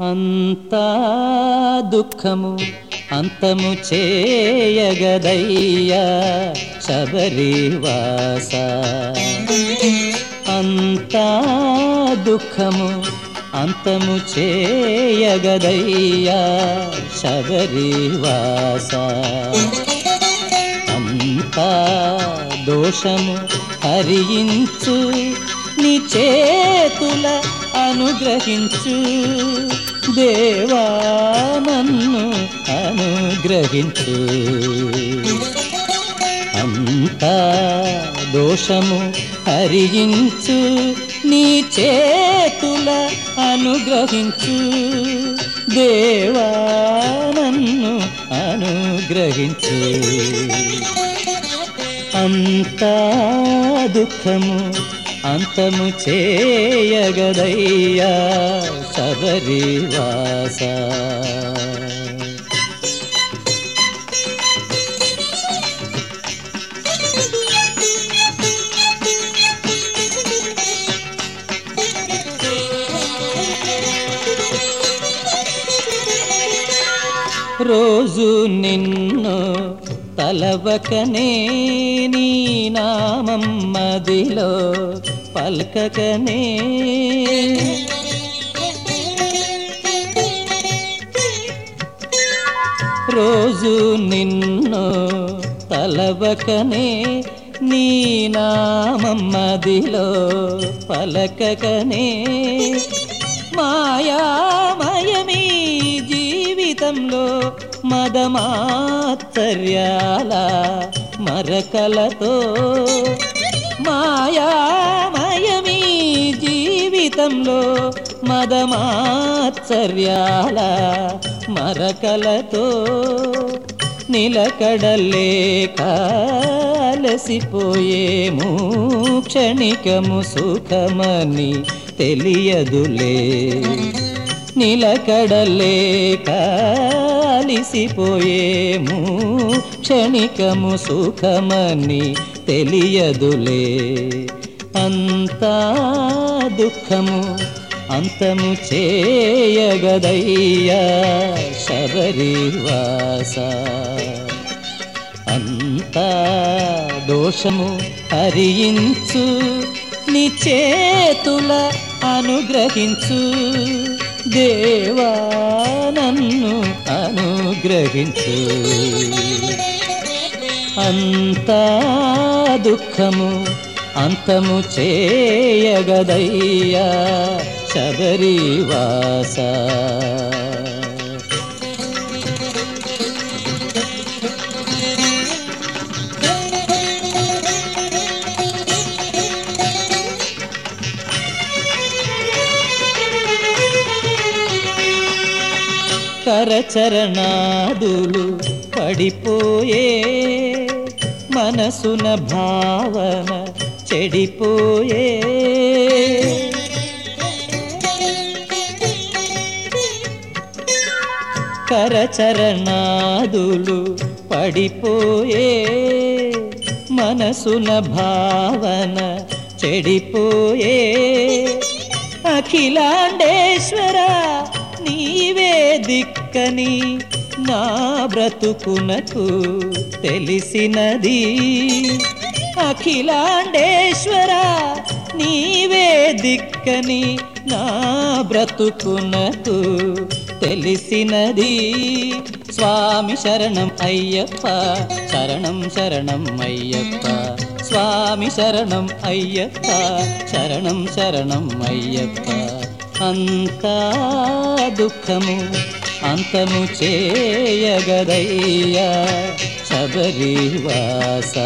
అంతా దుఃఖము అంతము చేయగదయ్యా శబరివాస అంతా దుఃఖము అంతము చేయగదయ్యా శబరివాస అంతా దోషము హరించు నీ చేతుల అనుగ్రహించు దేవా నన్ను అనుగ్రహించు. అంతా దోషము హరించు నీ చేతుల అనుగ్రహించు. దేవా నన్ను అనుగ్రహించు. అంతా దుఃఖము అంతము చేయగదయ్యా శబరివాస రోజు నిన్ను తలవకనే నీ నామం మదిలో పల్కకనే. రోజు నిన్ను తలవకనే నీ నామం మదిలో పలకకనే. మాయామయమీ జీవితంలో మదమాత్సర్యాల మరకలతో మాయామయమీ జీవితంలో మదమాత్సర్యాల మరకలతో నిలకడలేక అలసిపోయేము క్షణికము సుఖమని తెలియదులే. నిలకడలేక అలిసిపోయేము క్షణికము సుఖమని తెలియదులే. అంతా దుఃఖము అంతము చేయగదయ్యా శబరివాస. అంతా దోషము హరించు నీ చేతుల అనుగ్రహించు. దేవా నన్ను అనుగ్రహించు. అంతా దుఃఖము అంతము చేయగదయ్యా శబరివాసా కరచరణాదులు పడిపోయే మనసున భావన చెడిపోయే. కరచరణాదులు పడిపోయే మనసున భావన చెడిపోయే. అఖిలాండేశ్వరా నీవే దిక్కని నా బ్రతుకునకు తెలిసినది. అఖిలాండేశ్వర నీవే దిక్కని నా బ్రతుకునకు తెలిసినది. స్వామి శరణం అయ్యప్ప శరణం శరణం అయ్యప్ప. స్వామి శరణం అయ్యప్ప శరణం శరణం అయ్యప్ప. అంతా దుఃఖము అంతము చేయగదయ్యా శబరివాస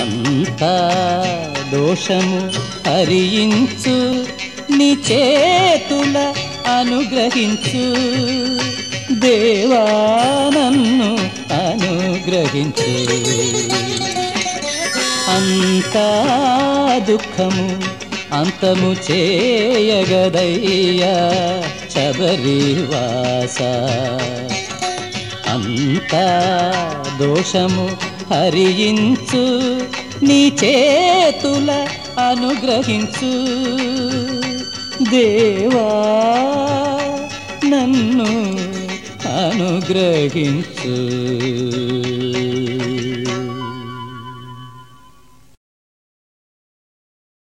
అంతా దోషము హరించు నీ చేతుల అనుగ్రహించు. దేవా నన్ను అనుగ్రహించు. అంతా దుఃఖము అంతము చేయగదయ్యా శబరివాస అంత దోషము హరించు నీ చేతుల అనుగ్రహించు. దేవా నన్ను అనుగ్రహించు.